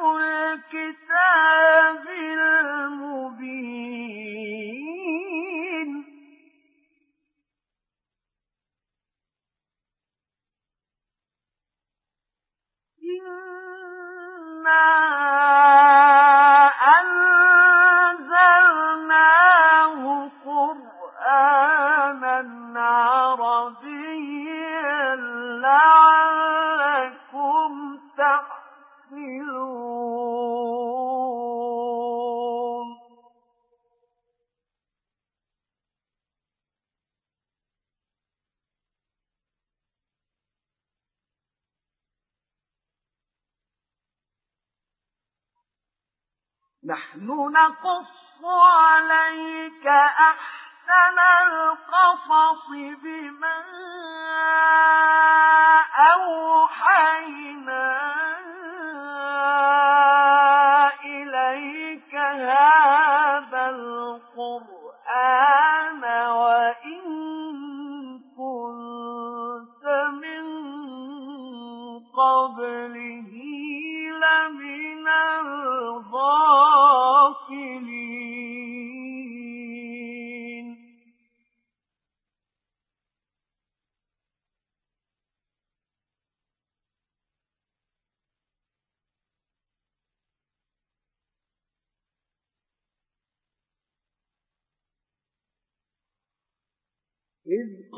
الكتاب المبين. إِنَّا نقص عليك أحسن القصص بما أوحينا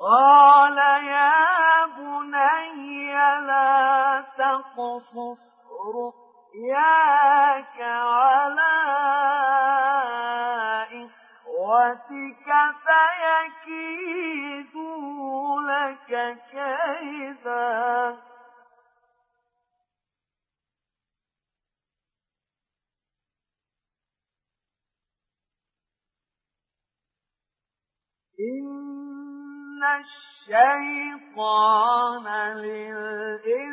قال يا بني لا تقصص رؤياك على إخوتك فيكيدوا لك كيدا. الشيطان للإنسان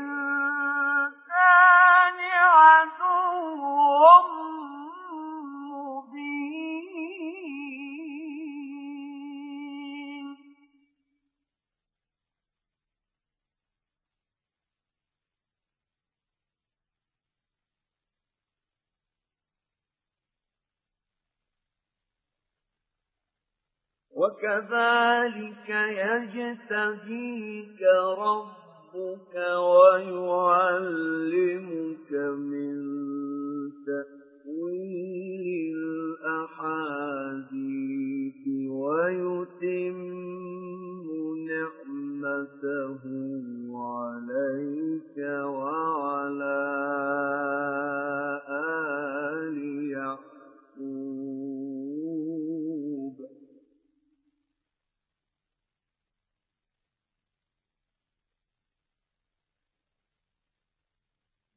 عدو وكذلك يجتبيك ربك ويعلمك من تأويل الأحاديث ويتم نعمته عليك وعلى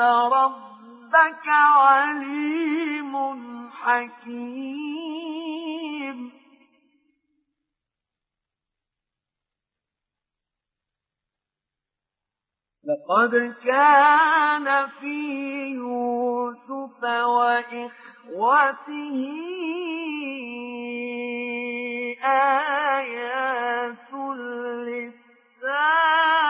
إن ربك عليم حكيم لقد كان في يوسف وإخوته آيات للسائلين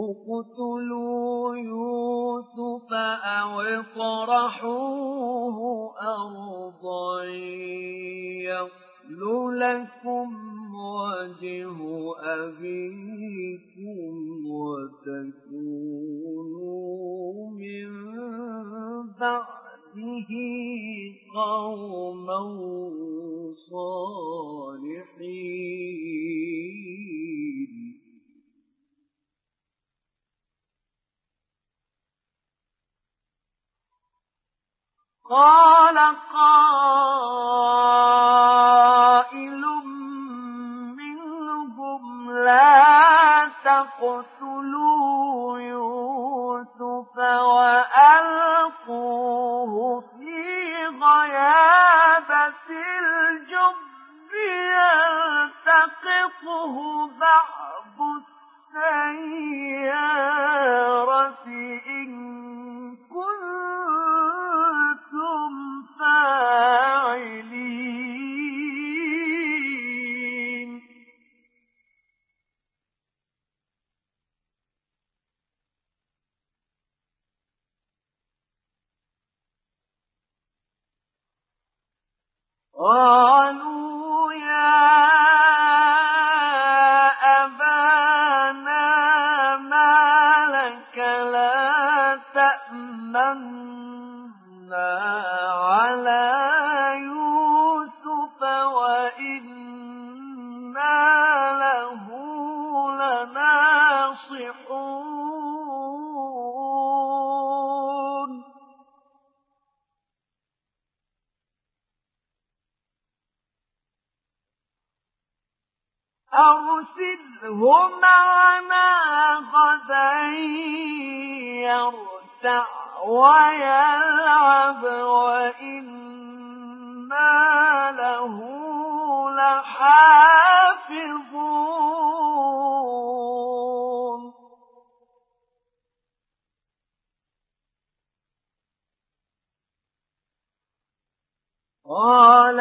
اقتلوا يوسف أو اطرحوه أرضا يخل لكم وجه أبيكم وتكونوا من بعده قوما صالحين قال قائل منهم لا تقتلوا يوسف وألقوه في غيابة الجب يلتقطه بعض السيارة إن كنتم قالوا يا معنا غدا يرتع ويلعب وإنا له لحافظون. قال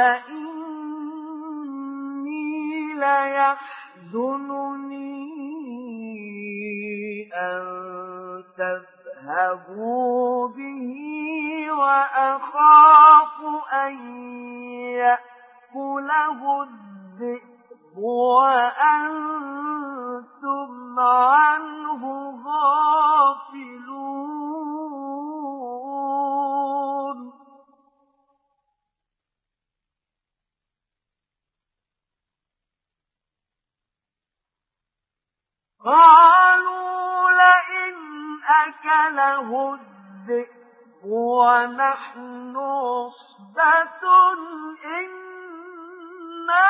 تذهبوا به وأخاف أن يأكله الذئب وأنتم عنه غافلون. قالوا لئن أكله الذئب ونحن عصبة إنا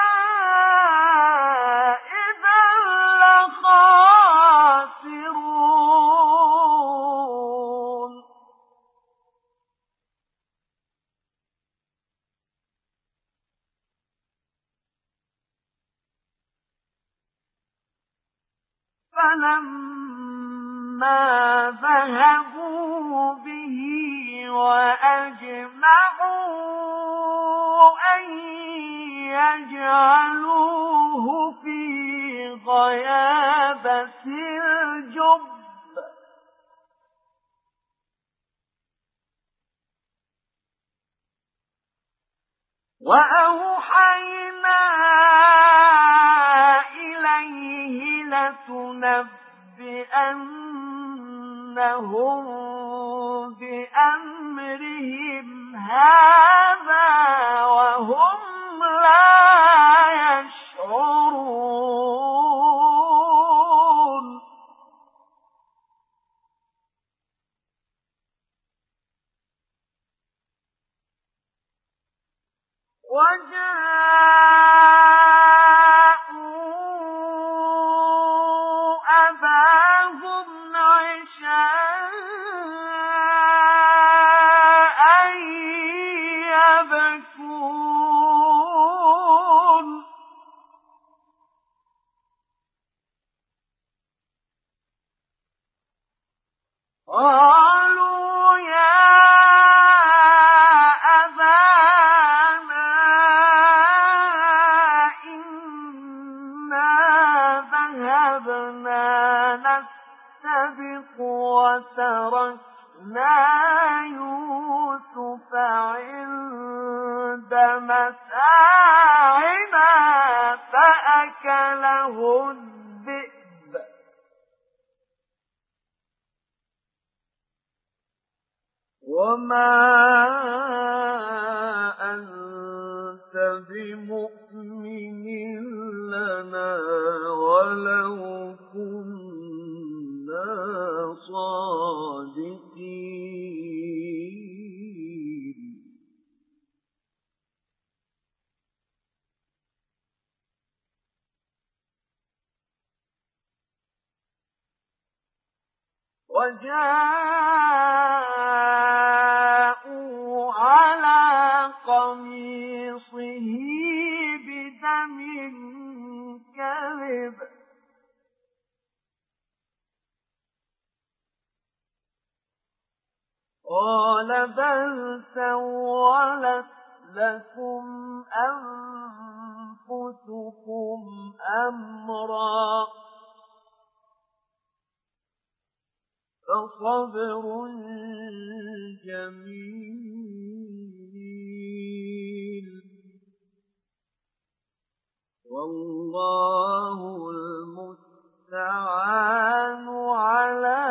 المستعان على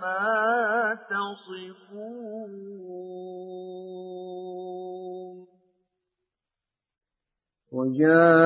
ما تصفون. وجاءت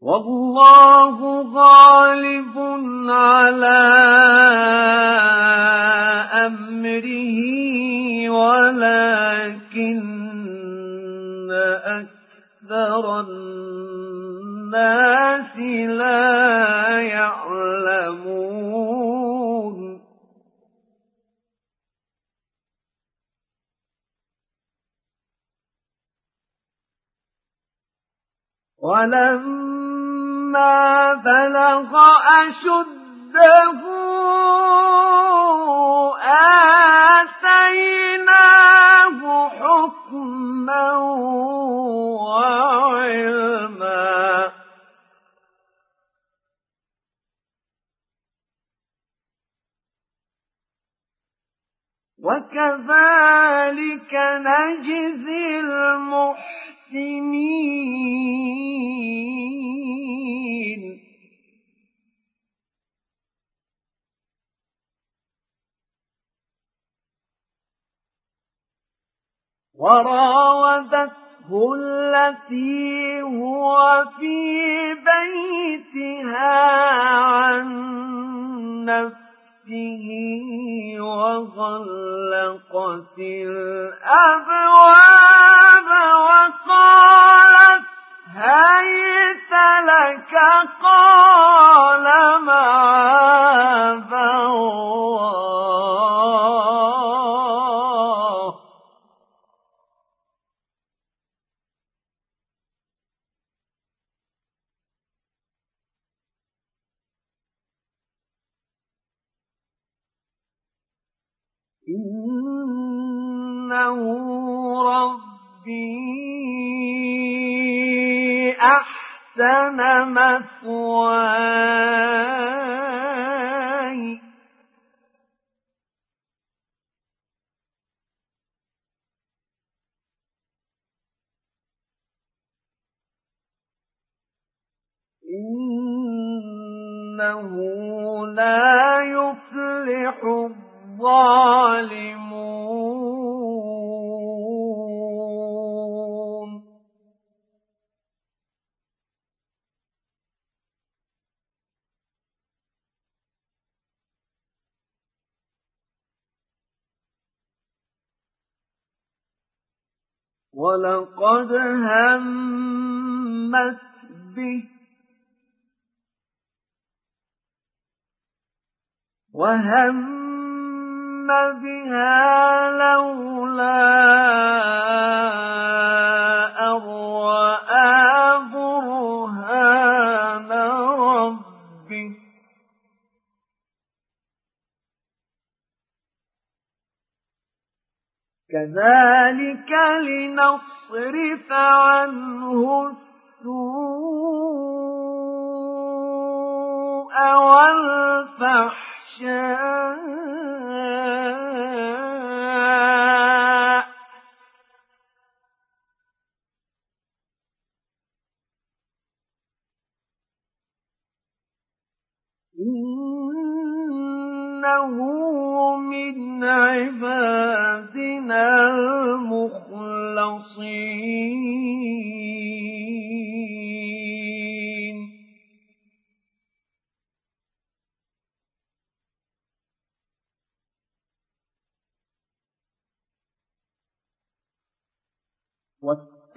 والله غالب على أمره ولكن أكثر الناس لا يعلمون. ولما بلغ أشده آتيناه حكما وعلما وكذلك نجزي المحسنين وراودته التي هو في بيتها عن نفسه وغلقت الأبواب وقالت هيت لك قال معاذ الله إنه ربي أحسن مثواي. إنه لا يفلح الظالمون. ولقد همت به وهم بها لولا كذلك لنصرف عنه السوء والفحشاء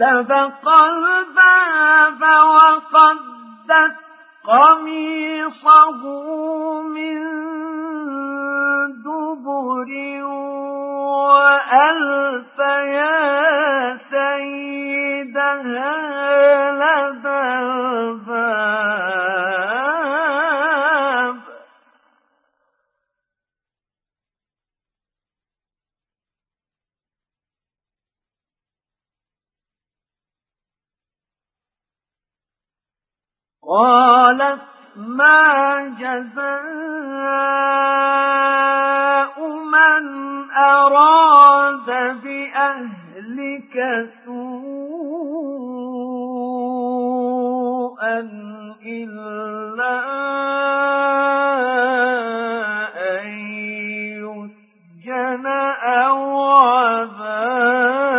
فاستبق الباب وقدت قميصه من دبر وألف يا سيدها لدى الباب قالت ما جزاء من أراد بأهلك سوءا إلا أن يسجن أو عذاب.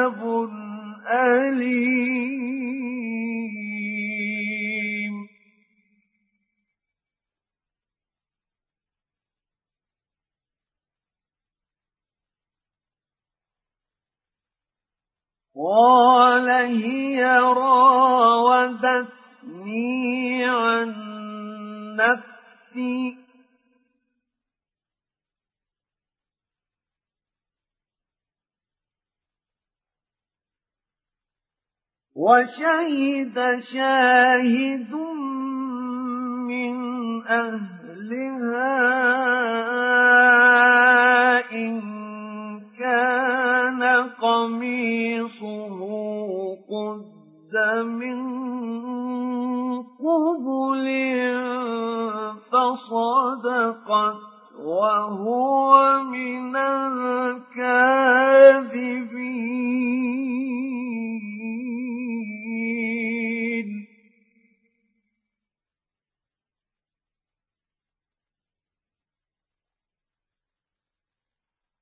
قال هي راودتني عن نفسي. وشهد شاهد من أهلها إن كان قميصه قد من قبل فصدقت وهو من الكاذبين.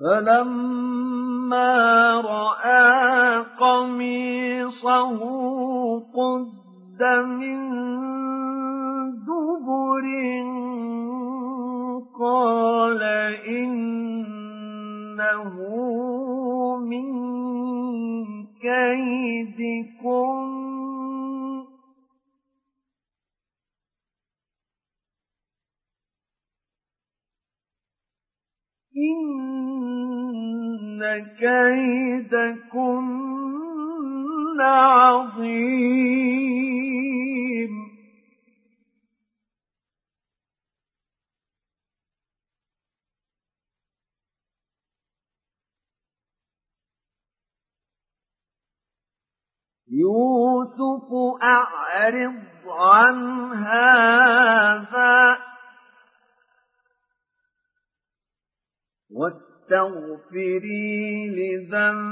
فلما رأى قميصه قد من دبر قال إنه من كيدكم. إن كيدكن عظيم يوسف أعرض عن هذا واستغفري لذنبك.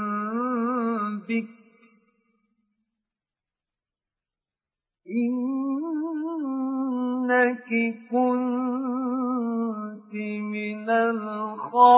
إنك كنت من الخاطئين.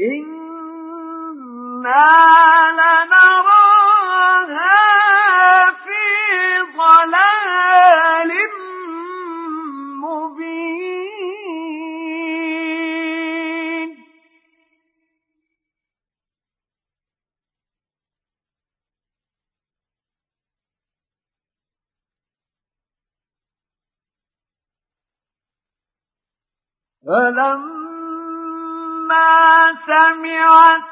إنا لنراها في ضلال مبين فلما سمعت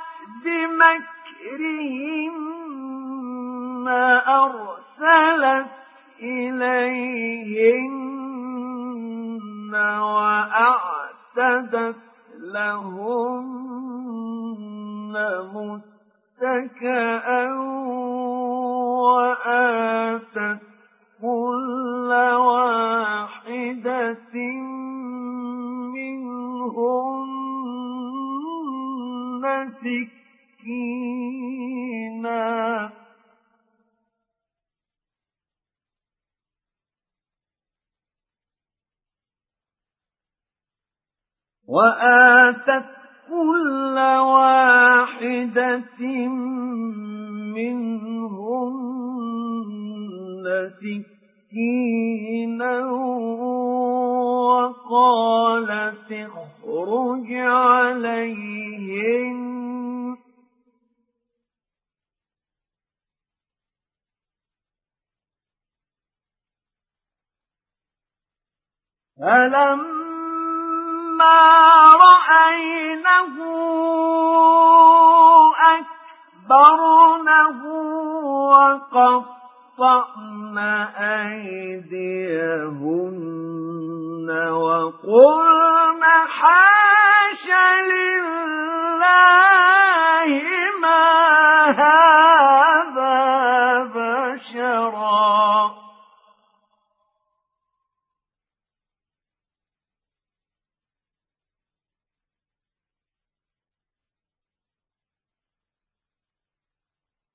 بمكرهن أرسلت إليهن وأعتدت لهن متكئا وآتت كل واحدة منهن سكينا وآتت كل واحدة منهن سكينا وقالت اخرج عليهن فلما رأينه أكبرنه وقطعن أيديهن وقلن حاش لله ما هذا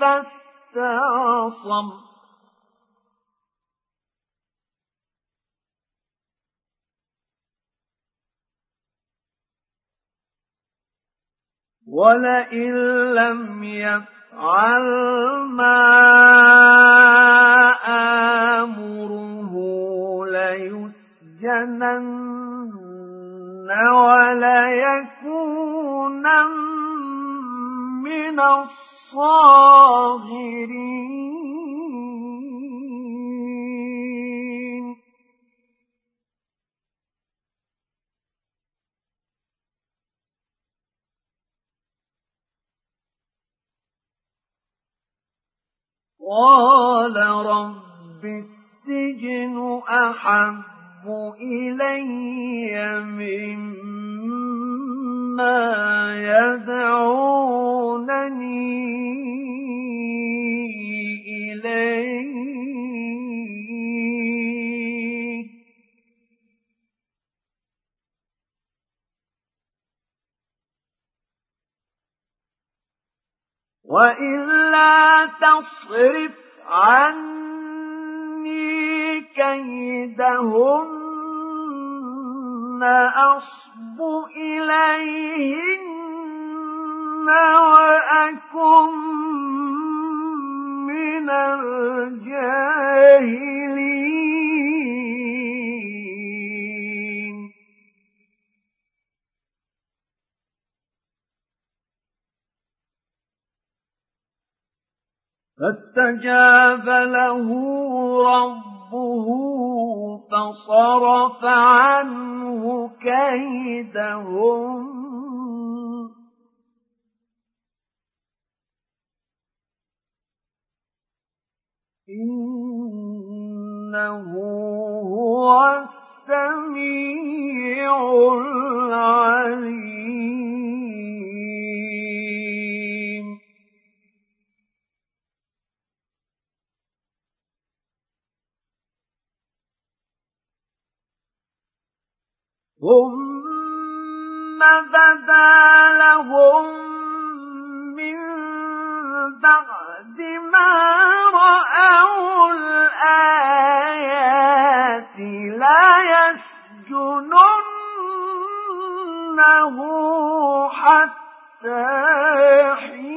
فاستعصم. ولئن لم يفعل ما آمره ليسجنن وليكونا من الصاغرين. قال رب السجن أحب إلي مما يدعونني إليه وإلا تصرف عني كيدهن أصب إليهن وأكن من الجاهلين فاستجاب له ربه فصرف عنه كيدهم. إنه هو السميع العليم. ثم بدا لهم من بعد ما رأوا الآيات لا يسجننه حتى حين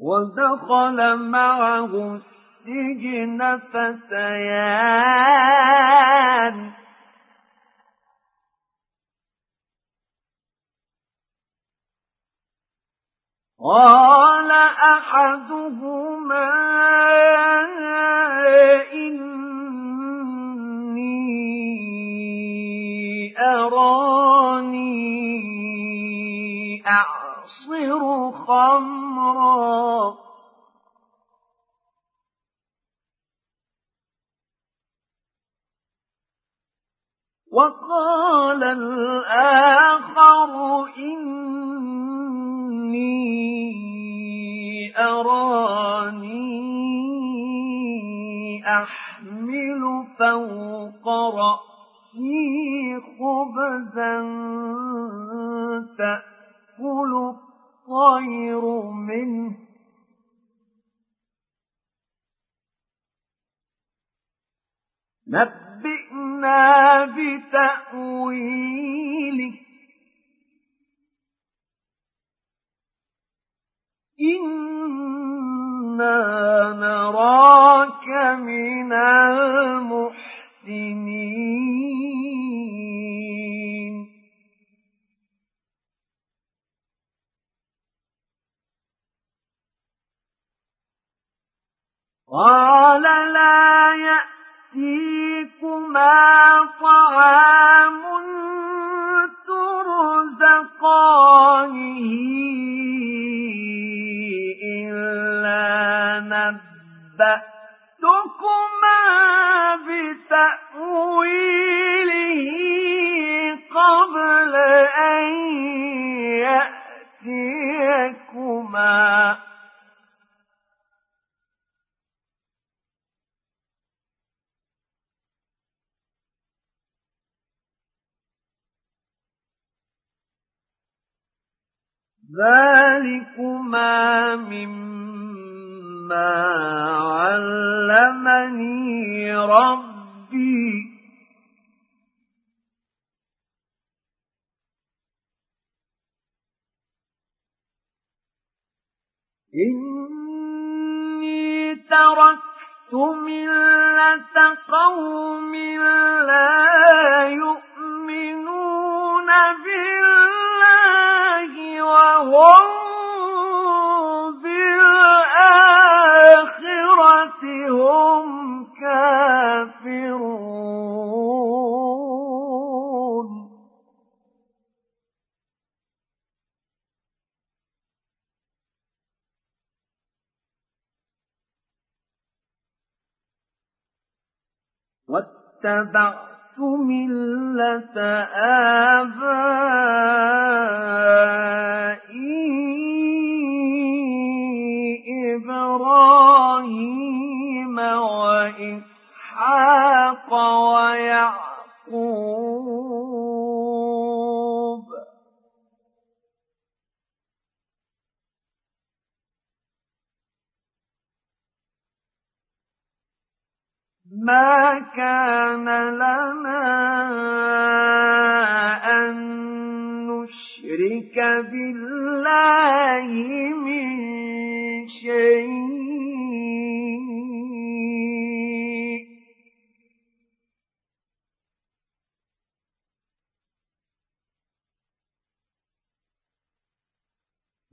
ودخل معه السجن فتيان. قال أحدهما إني أراني اعصر خمرا. وقال الآخر إني أراني أحمل فوق رأسي خبزا تأكل الطير منه. نبئنا بتأويله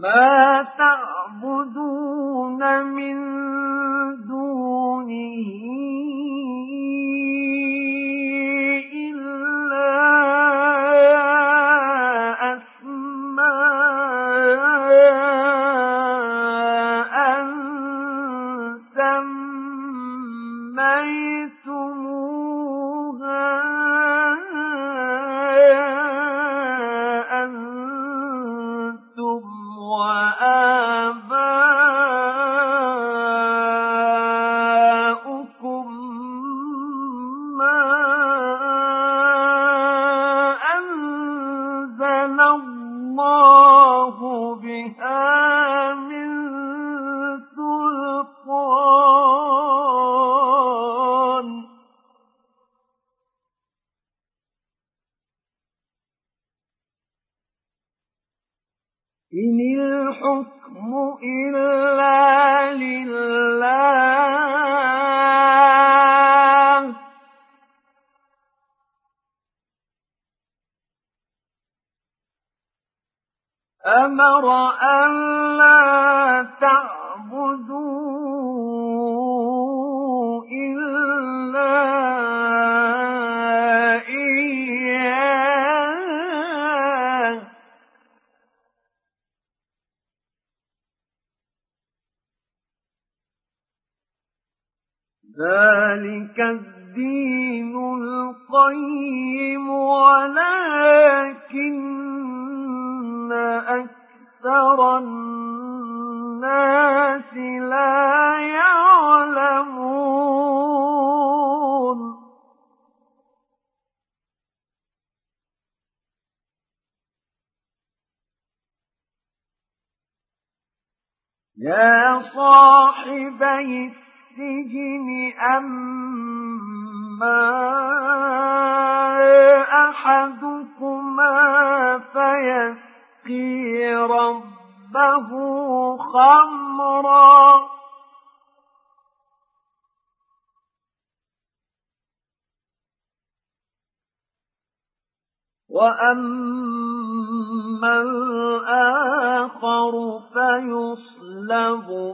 ما تعبدون من دونه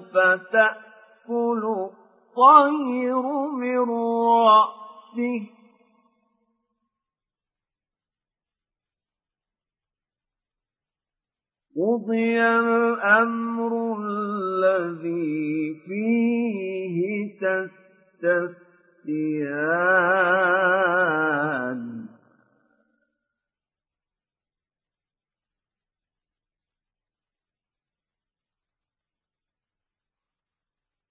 فتأكل الطير من رأسه. قضي الأمر الذي فيه تستفتيان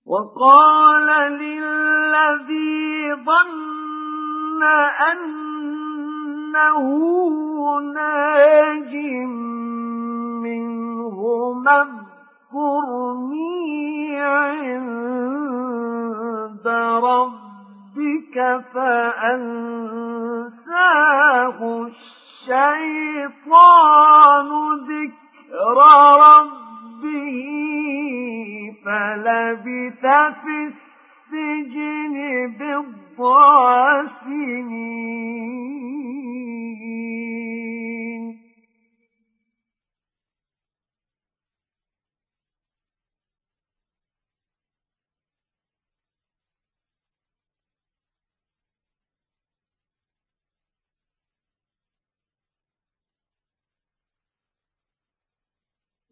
وقال للذي ظن أنه ناج منهما اذكرني عند ربك فأنساه الشيطان ذكر ربه فلبث في السجن بضع سنين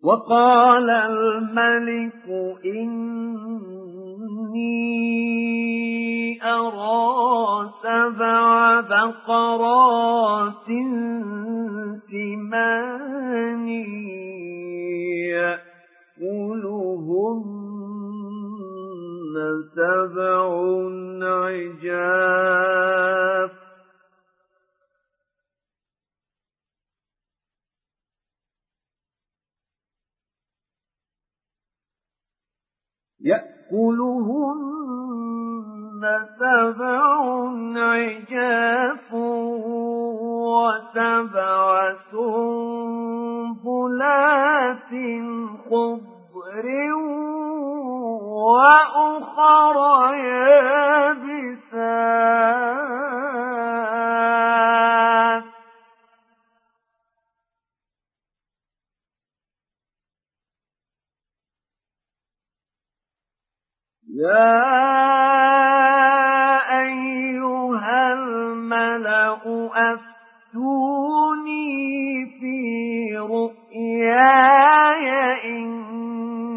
وقال الملك إني أرى سبع بقرات ثمان يأكلهن سبع عجاف يأكلهن سبع عجاف وسبع سنبلات خضر وأخر يابسات يا أيها الملأ أفتوني في رؤياي إن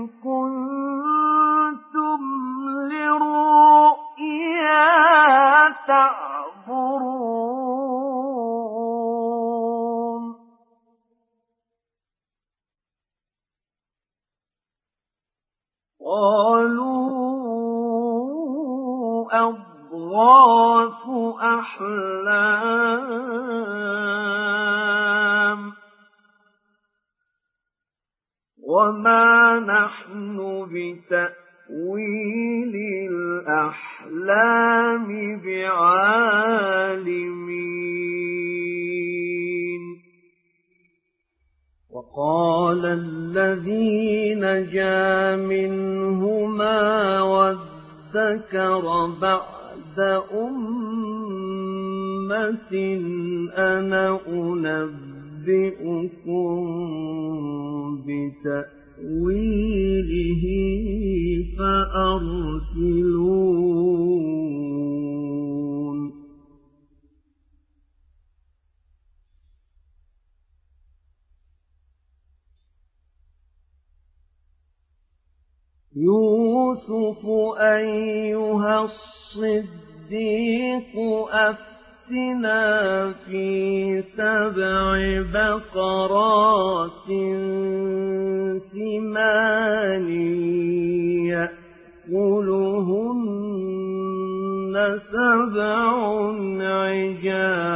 كنتم لرؤيا تعبرون قالوا أضغاث أحلام. وما نحن بتأويل الأحلام بعالمين. وقال الذي نجا منهما وادكر بعد أمة أنا أنبئكم بتأويله فأرسلون يوسف أيها الصديق أفتنا في سبع بقرات ثمان يأكلهن سبع عجاف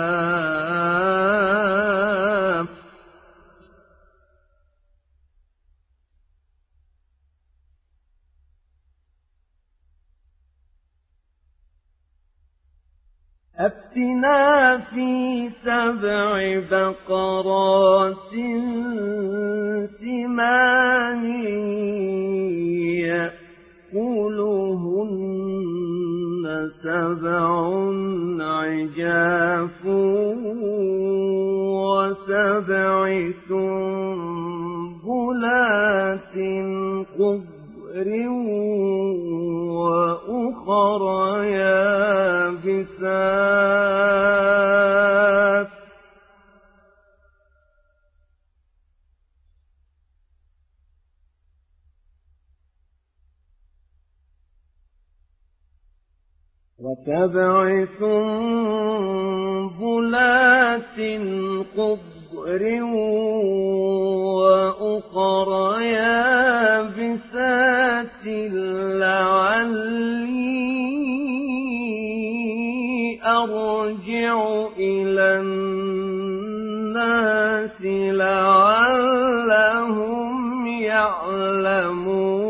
أفتنا في سبع بقرات ثمان يأكلهن سبع عجاف وسبع سنبلات خضر وأخر يابسات وسبع سنبلات خضر وأخر يابسات لعلي أرجع إلى الناس لعلهم يعلمون.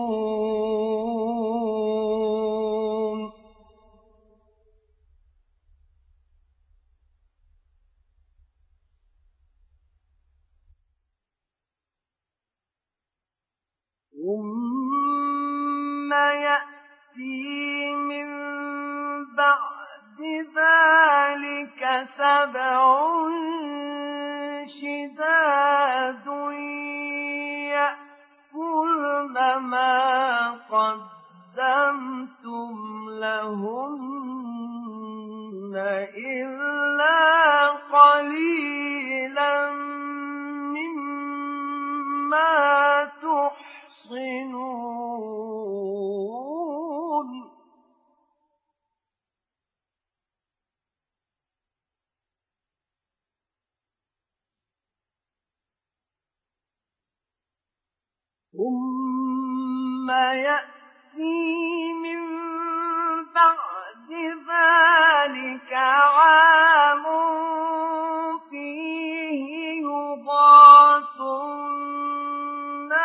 يأتي من بعد ذلك سبع شداد يأكلن ما قدمتم لهن إلا ثم يأتي من بعد ذلك عام فيه يضاف الناس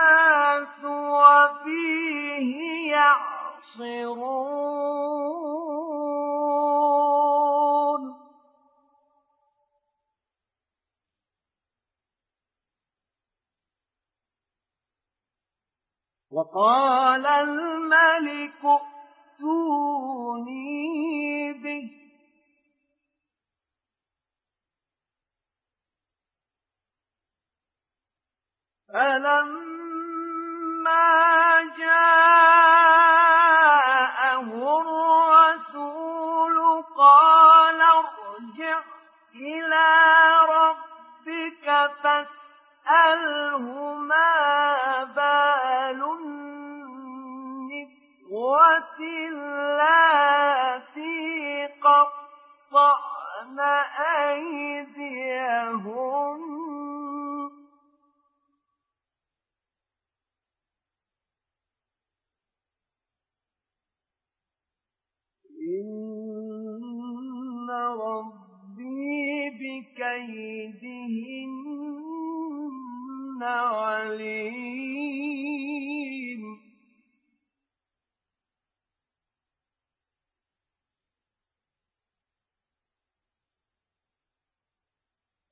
وفيه يعصرون. وقال الملك ائتوني به. فلما جاءه الرسول قال ارجع إلى ربك فاسأله ما بال النسوة اللاتي قطعن أيديهن إن ربي بكيدهن عليم.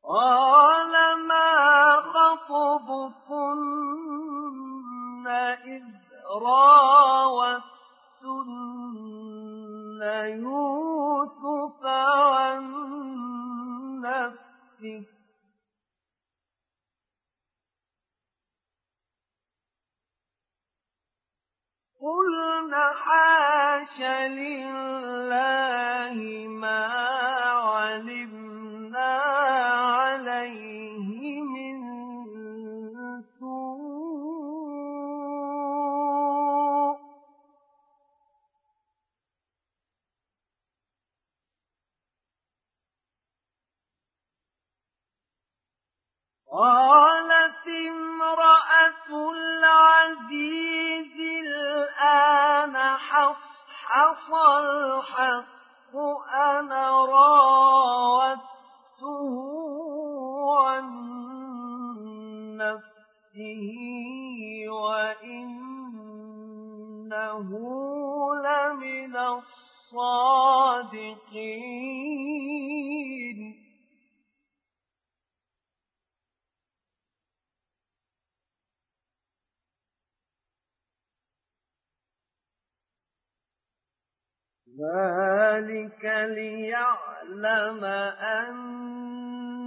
قال ما خطبكن إذ راوتن يوسف عن نفسه؟ قلنا حاش لله ما علمنا قالت امرأة العزيز الآن حصحص الحق ذلك ليعلم أني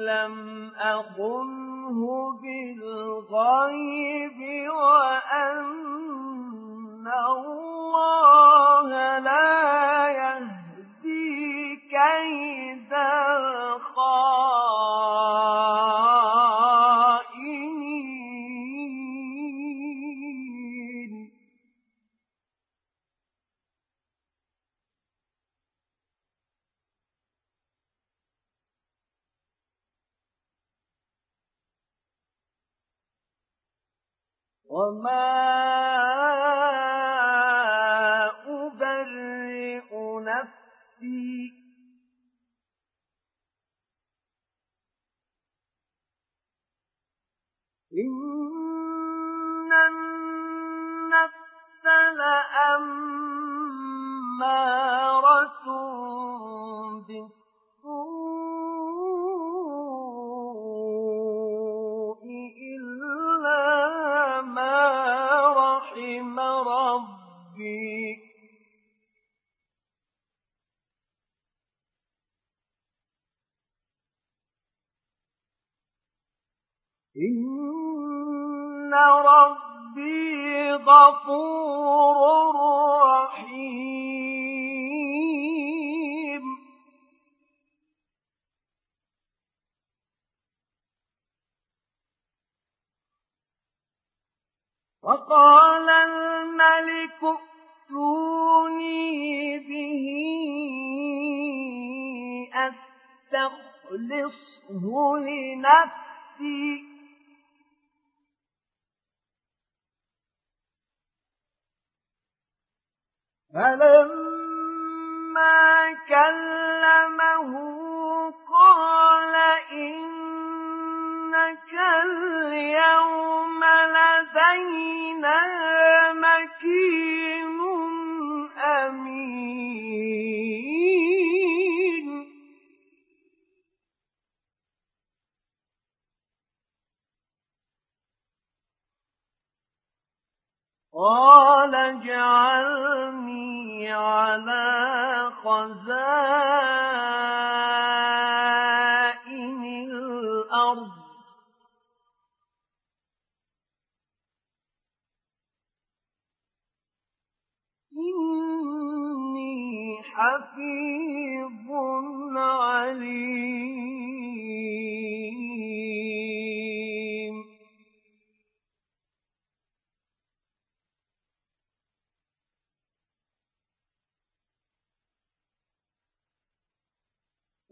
لم أخنه بالغيب وأن الله لا يهدي كيد وما أبرئ نفسي إن النفس لأمارة إن ربي غفور رحيم وقال الملك ائتوني به أستخلصه لنفسي فلما كلمه قال إنك اليوم لدينا قال اجعلني على خزائن الأرض. إني حفيظ عليم.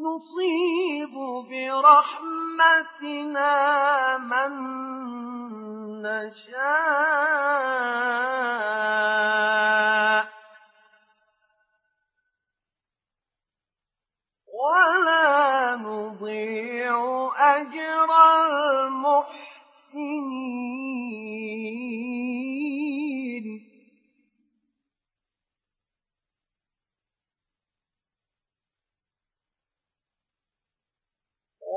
نصيب برحمتنا من نشاء. ولا نضيع أجر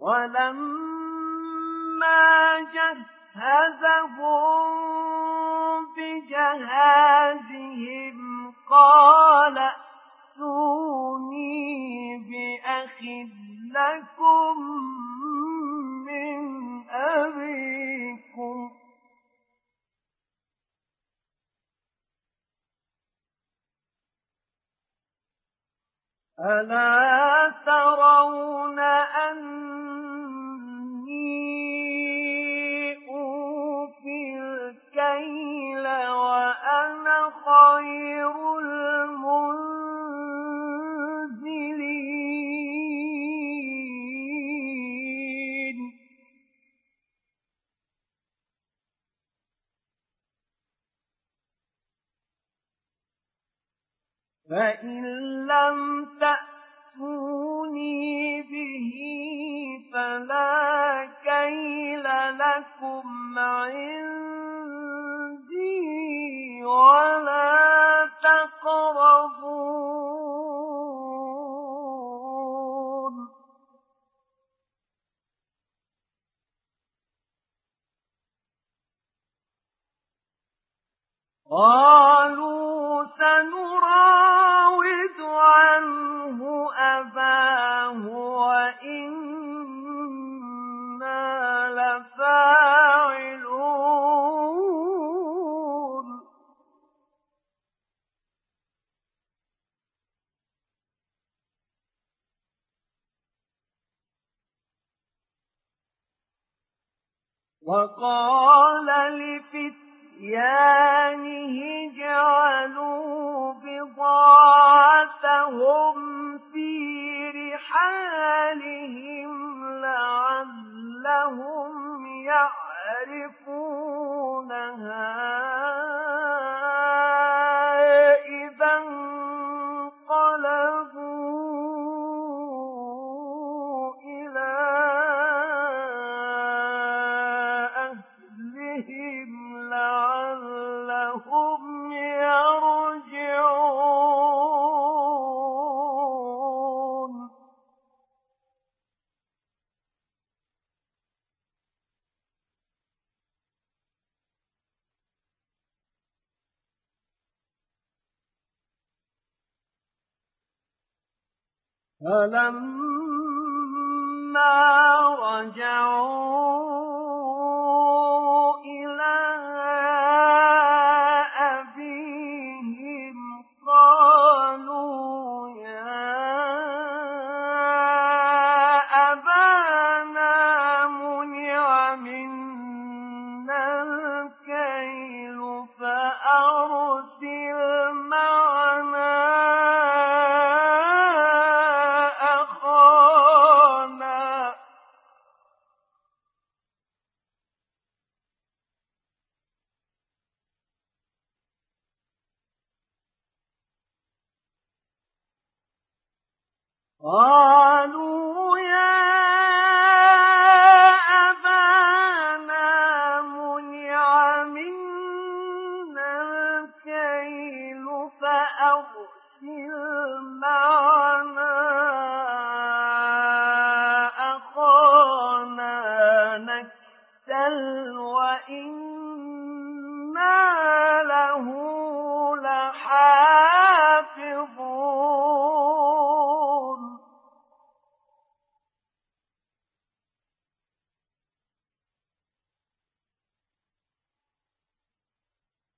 ولما جهزهم بجهازهم قال ائتوني بأخ لكم من أبيكم ألا ترون أني أوفي الكيل وأنا خير المنزلين فإن لم تأتوني به فلا كيل لكم عندي ولا تقربون قالوا سنلقي هو وإنا لفاعلون وقال لفتاة عصيانه جعلوا بضاعتهم في رحالهم لعلهم يعرفونها. فلما رجعوا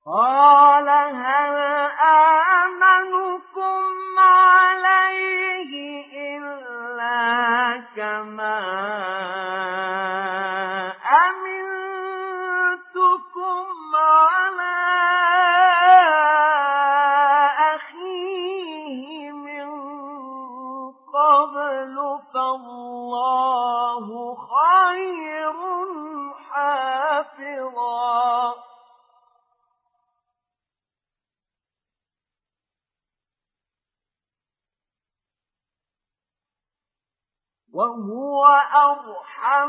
قال هل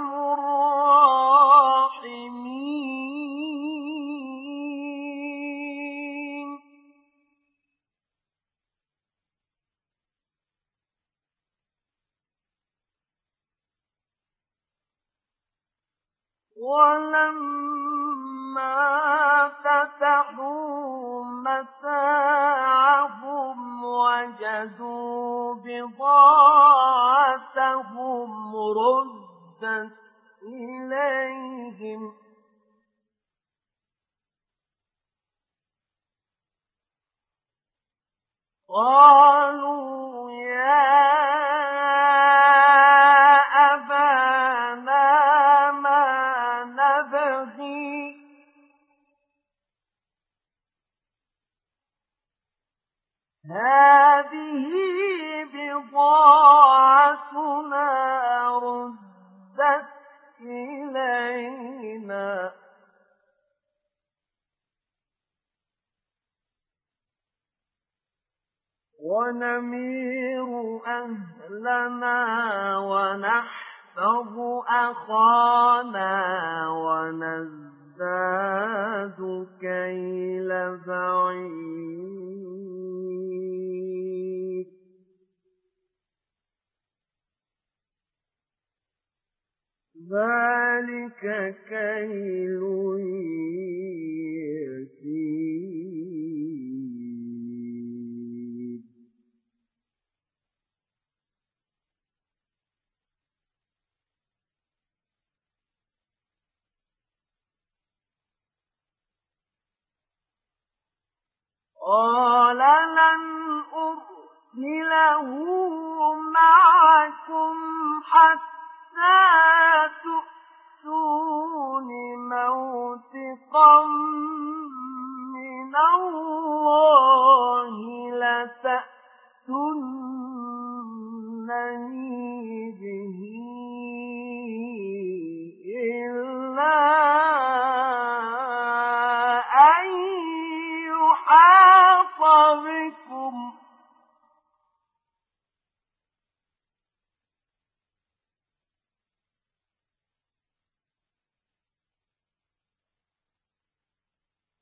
أمر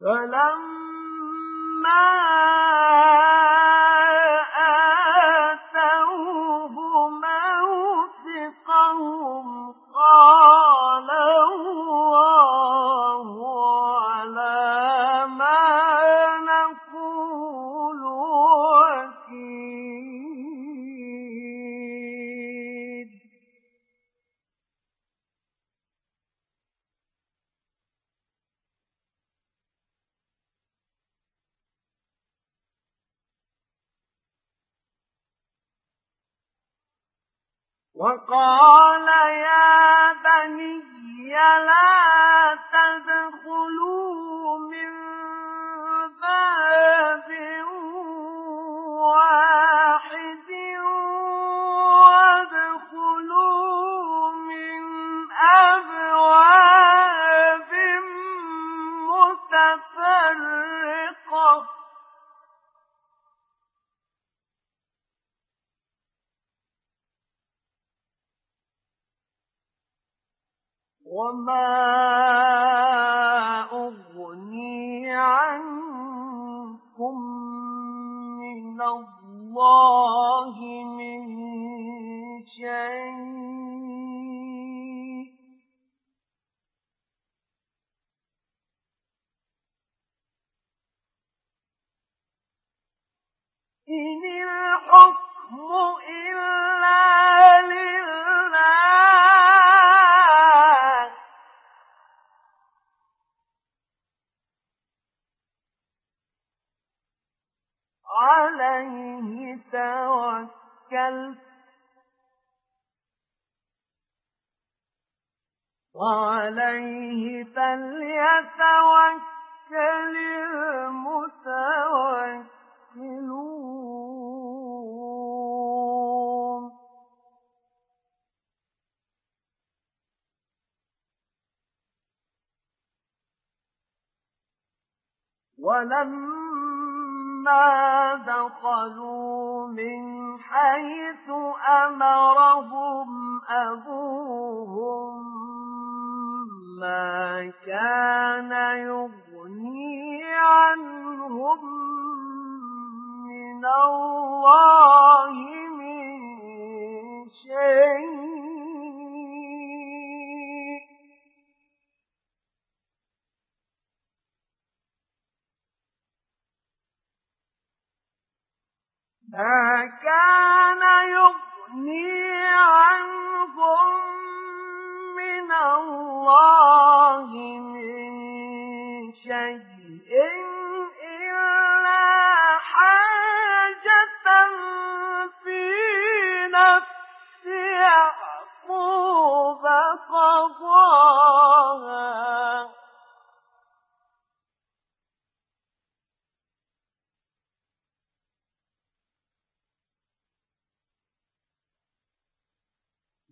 فلما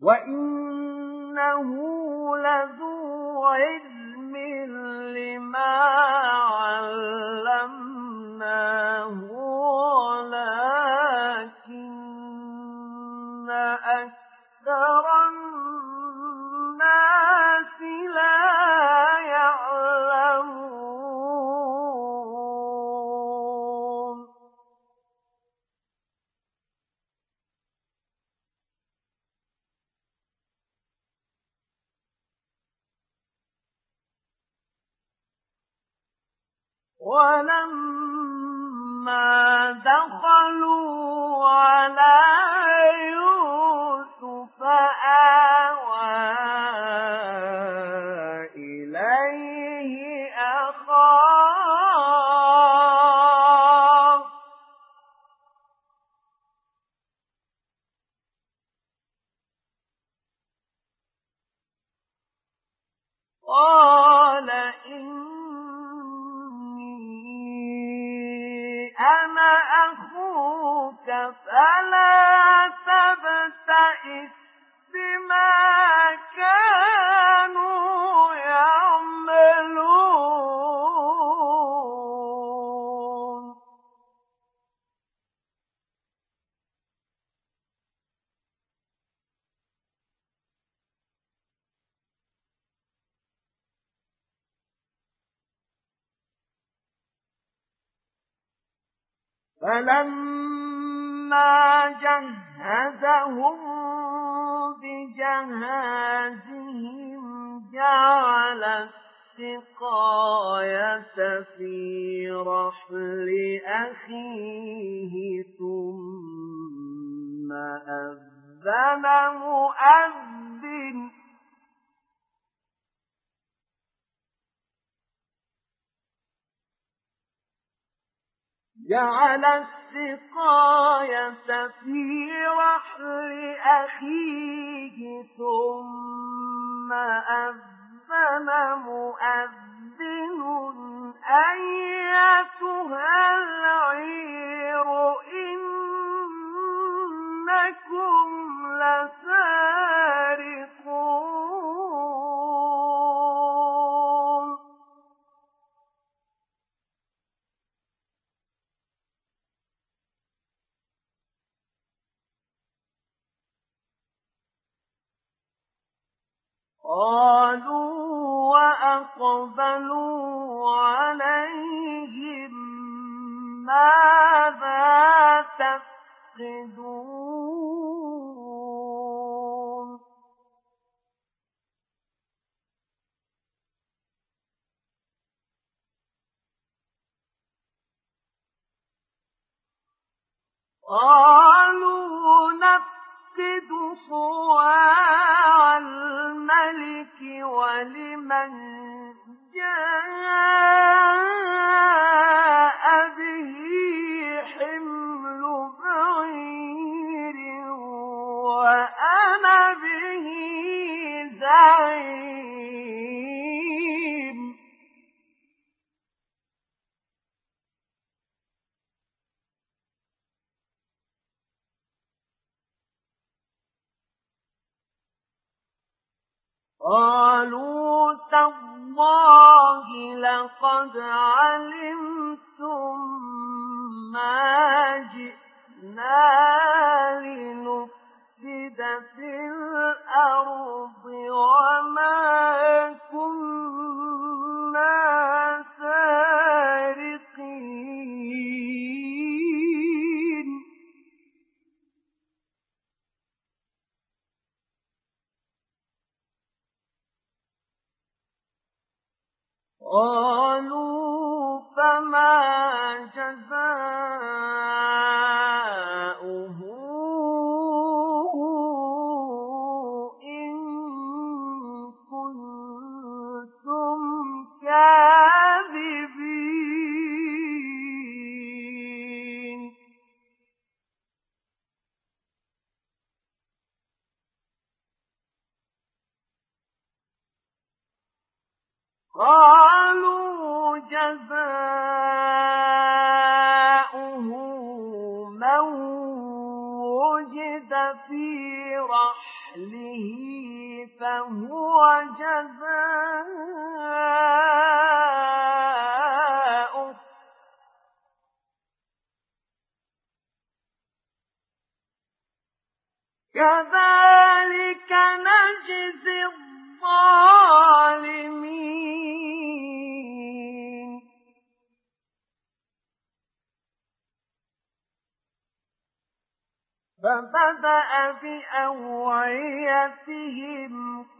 وإنه لذو علم لما جعل السقاية في رحل أخيه ثم أذن مؤذن أيتها العير إنكم لسارقون قالوا وأقبلوا عليهم ماذا تفقدون؟ قالوا نفقد الملك ولمن لقد علمتم ما جئنا لنفسد في الأرض وما كنا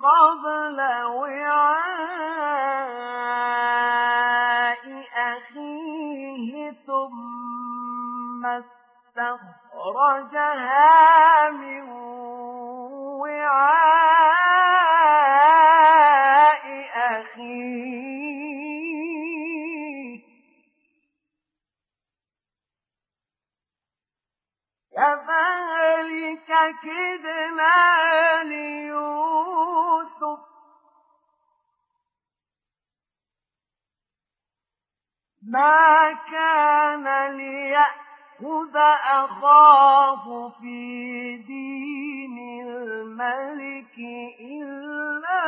قبل وعاء أخيه ثم استخرجها أخاه في دين الملك إلا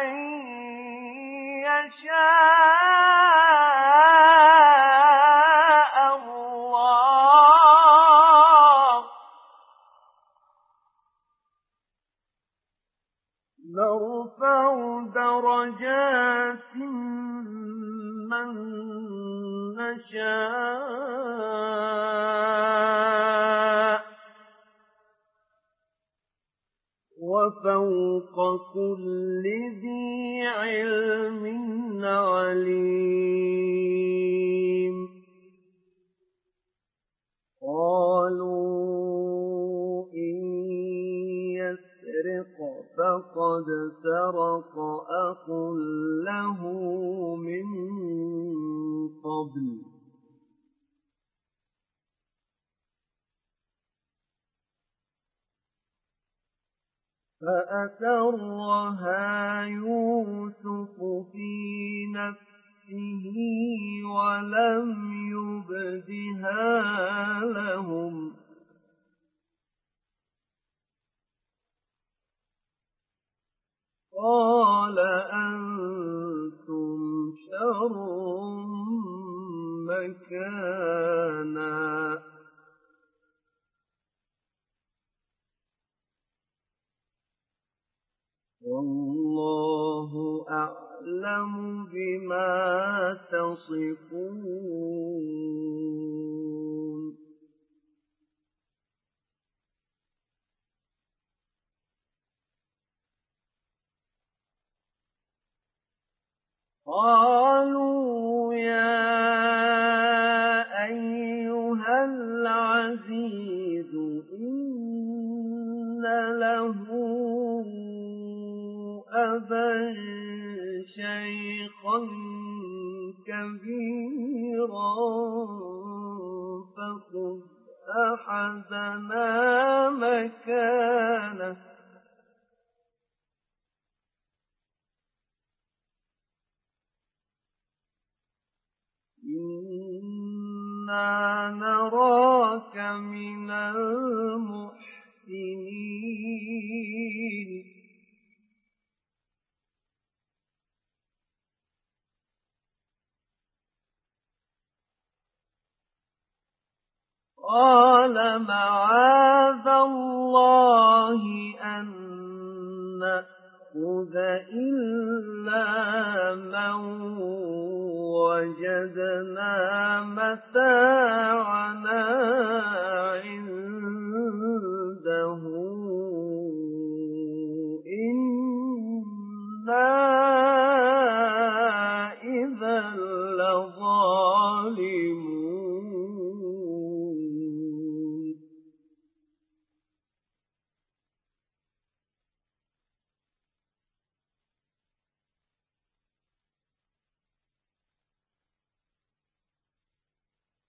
أن يشاء.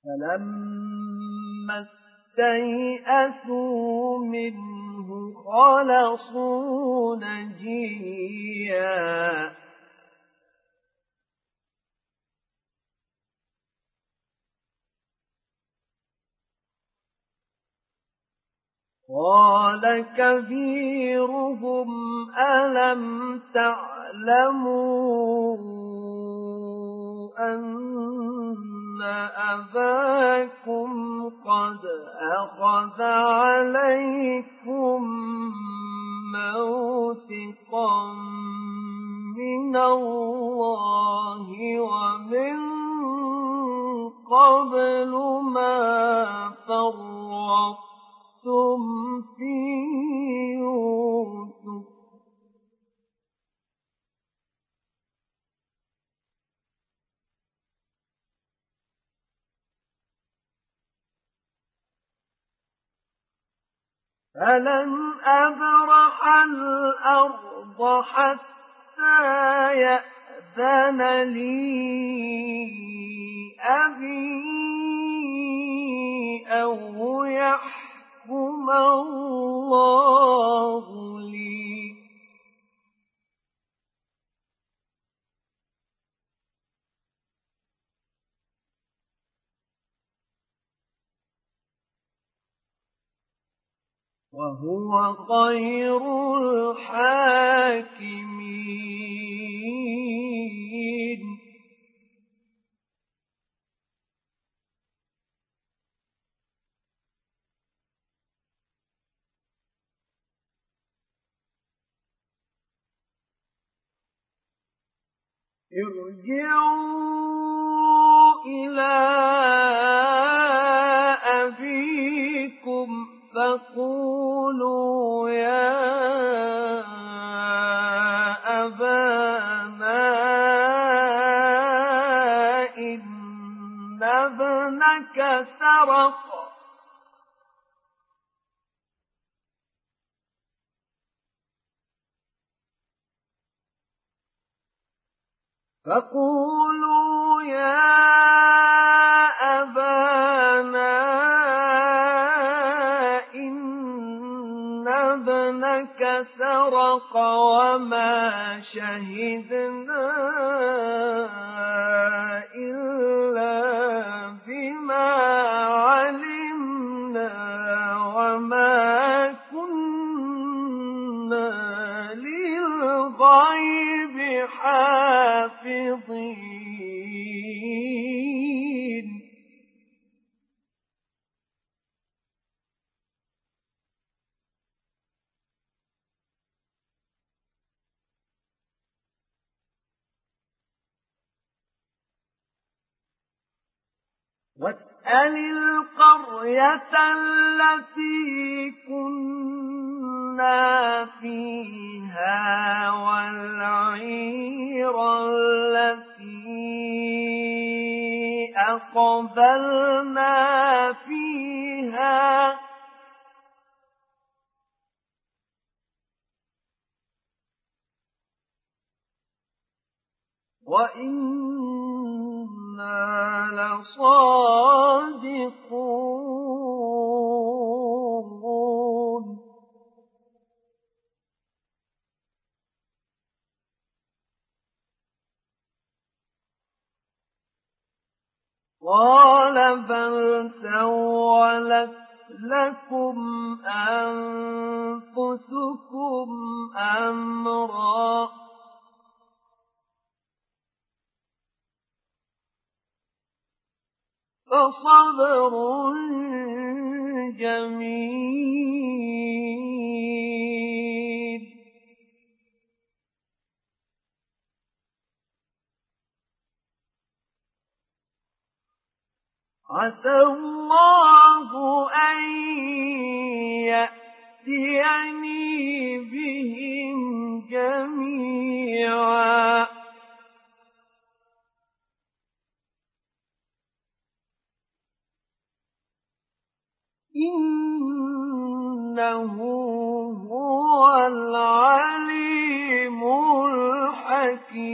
فلما استيئسوا منه خلصوا نجيا قال كبيرهم ألم تعلموا أن أباكم قد أخذ عليكم موثقا من الله ومن قبل ما فرطتم في يوسف فلن أبرح الأرض حتى يأذن لي أبي أو يحكم الله لي وهو خير الحاكمين. ارجعوا إلى أبيكم. فقولوا يا أبانا إن ابنك سرق فقولوا يا أبانا ابنك سرق وما شهدنا إلا بما علمنا وما كنا للغيب حافظين. واسأل القرية التي كنا فيها والعير التي أقبلنا فيها. وإنا لصادقون. قال بل سولت لكم أنفسكم أمرا. فصبر جميل. عسى الله أن يأتيني بهم جميعا. إنه هو العليم الحكيم.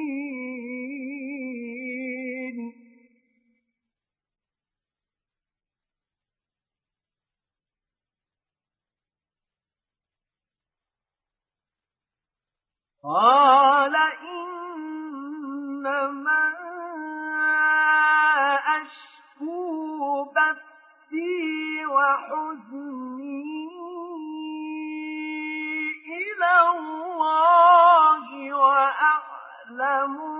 قال إنما أشكو بثي وحزني إلى الله وأعلم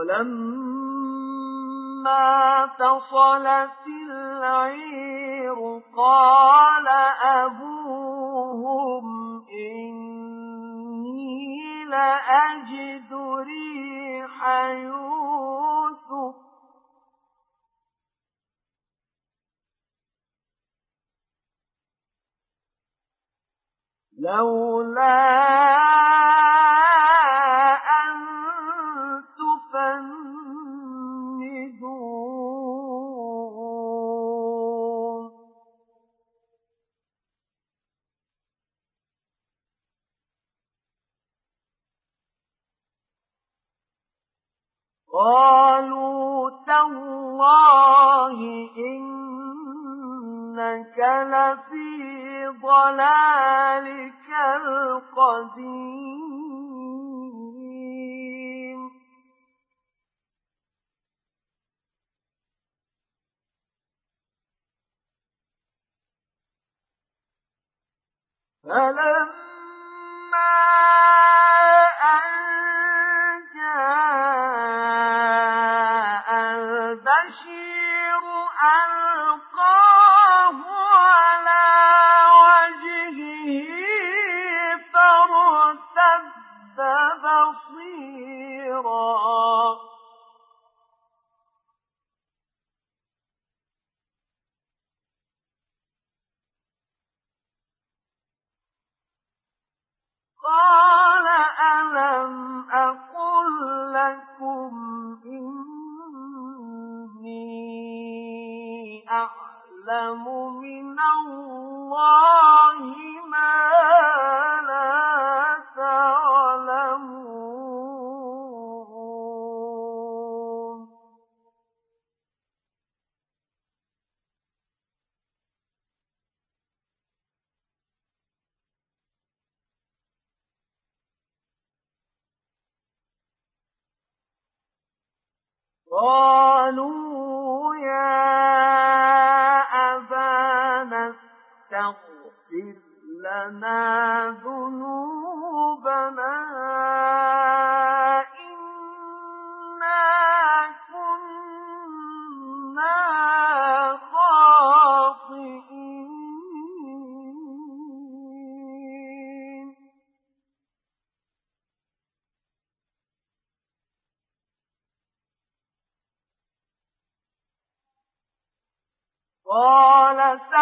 ولما فصلت العير قال أبوهم إني لأجد ريح يوسف. لولا قالوا تالله إنك لفي ضلالك القديم. فلما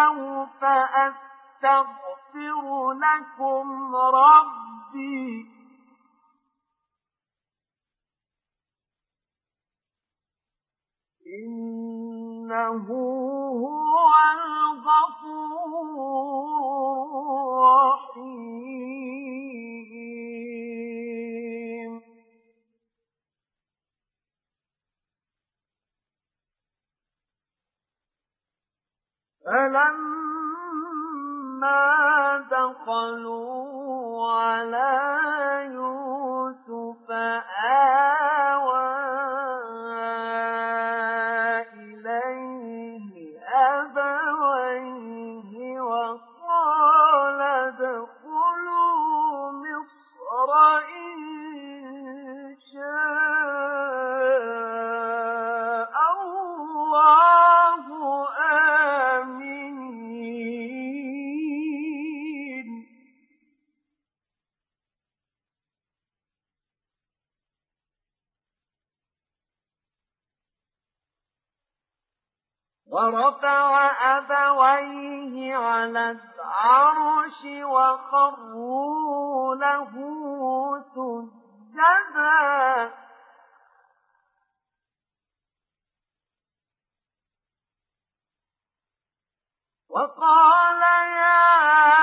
سوف أستغفر لكم ربي. إنه هو الغفور الرحيم. فلما دخلوا على يوسف آوى على العرش وخروا له سجدا. وقال يا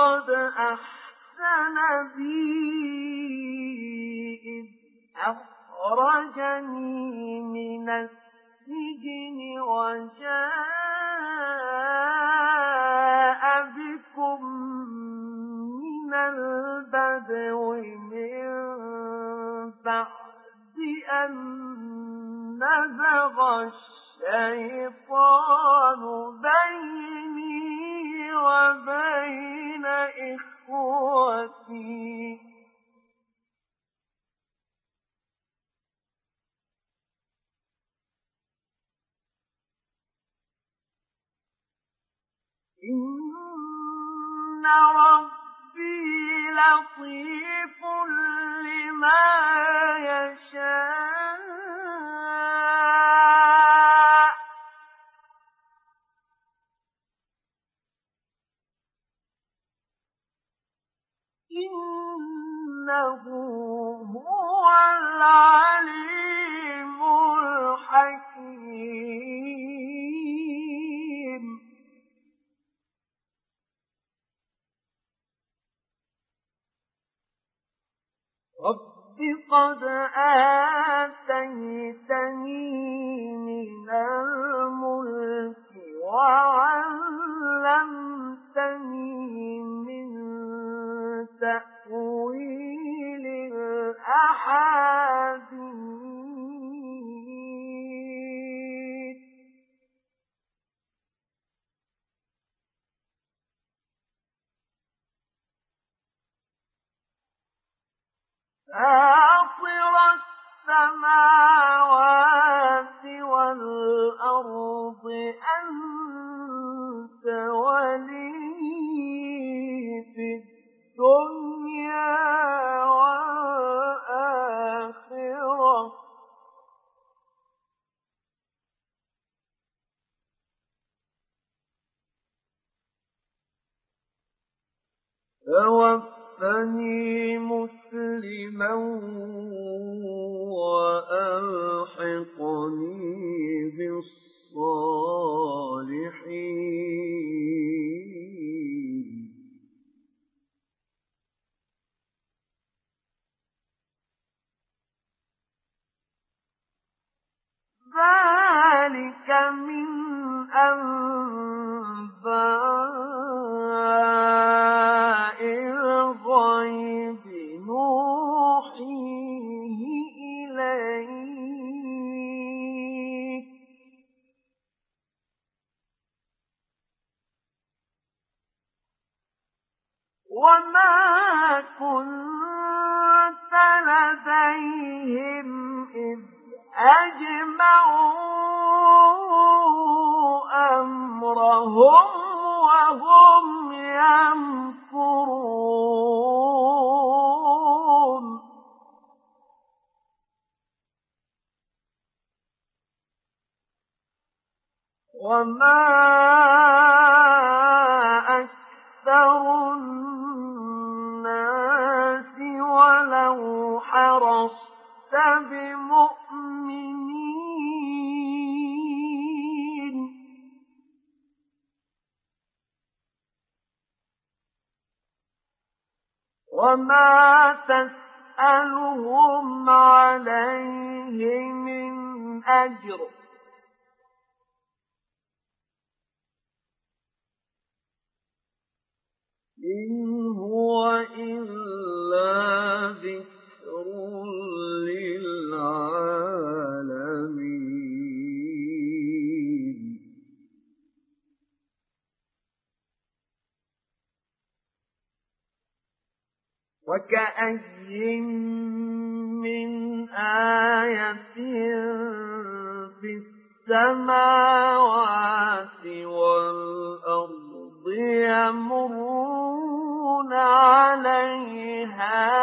وقد أحسن بي إذ أخرجني من السجن وجاء بكم من البدو من بعد أن نزغ الشيطان بيني وبين إخوتي. إن ربي لطيف لما يشاء. هو العليم الحكيم. رب قد آتيتني من الملك وعلمتني من تأويل الأحاديث فاطر السماوات والأرض أنت ولي في والآخرة. توفني مسلما وألحقني بالصالحين. ذلك من أنباء الغيب نوحيه إليك. وما كنت لديهم إذ أجمعوا أمرهم وهم يمكرون. وما أكثر الناس ولو حرصت بمؤمنين. وما تسألهم عليه من أجر. إن هو إلا ذكر للعالمين وكأي من آية في السماوات والأرض يمرون عليها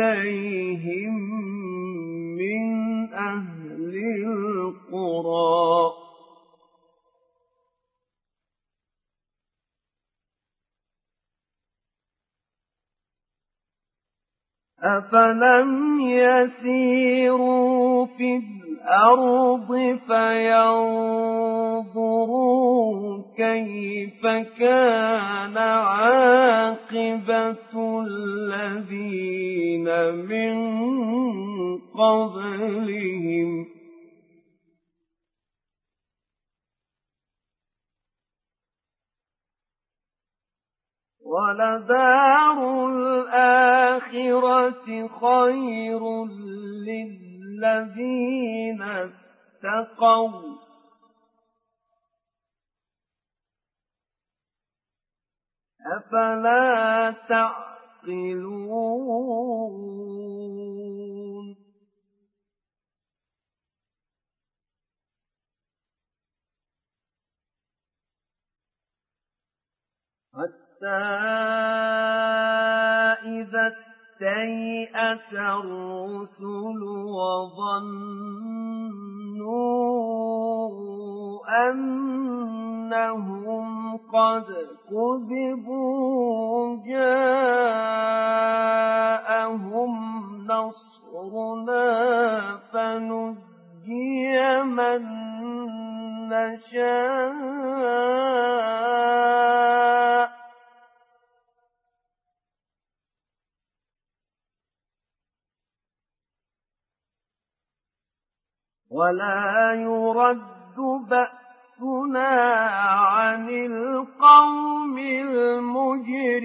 إليهم من أهل القرى أفلم يسيروا في الأرض فينظروا كيف كان عاقبة الذين من قبلهم. ولدار الآخرة خير للذين اتقوا. أفلا تعقلون. حتى إذا استيأس الرسل وظنوا أنهم قد كذبوا جاءهم نصرنا فنجي من نشاء ولا يرد بأسنا عن القوم المجرمين.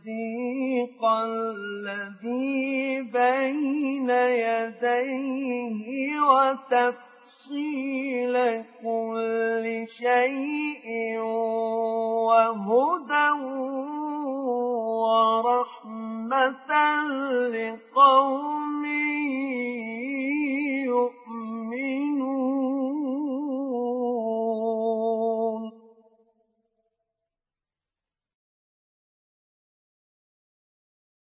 الصديق الذي بين يديه وتفصيل كل شيء وهدى ورحمة لقوم يؤمنون.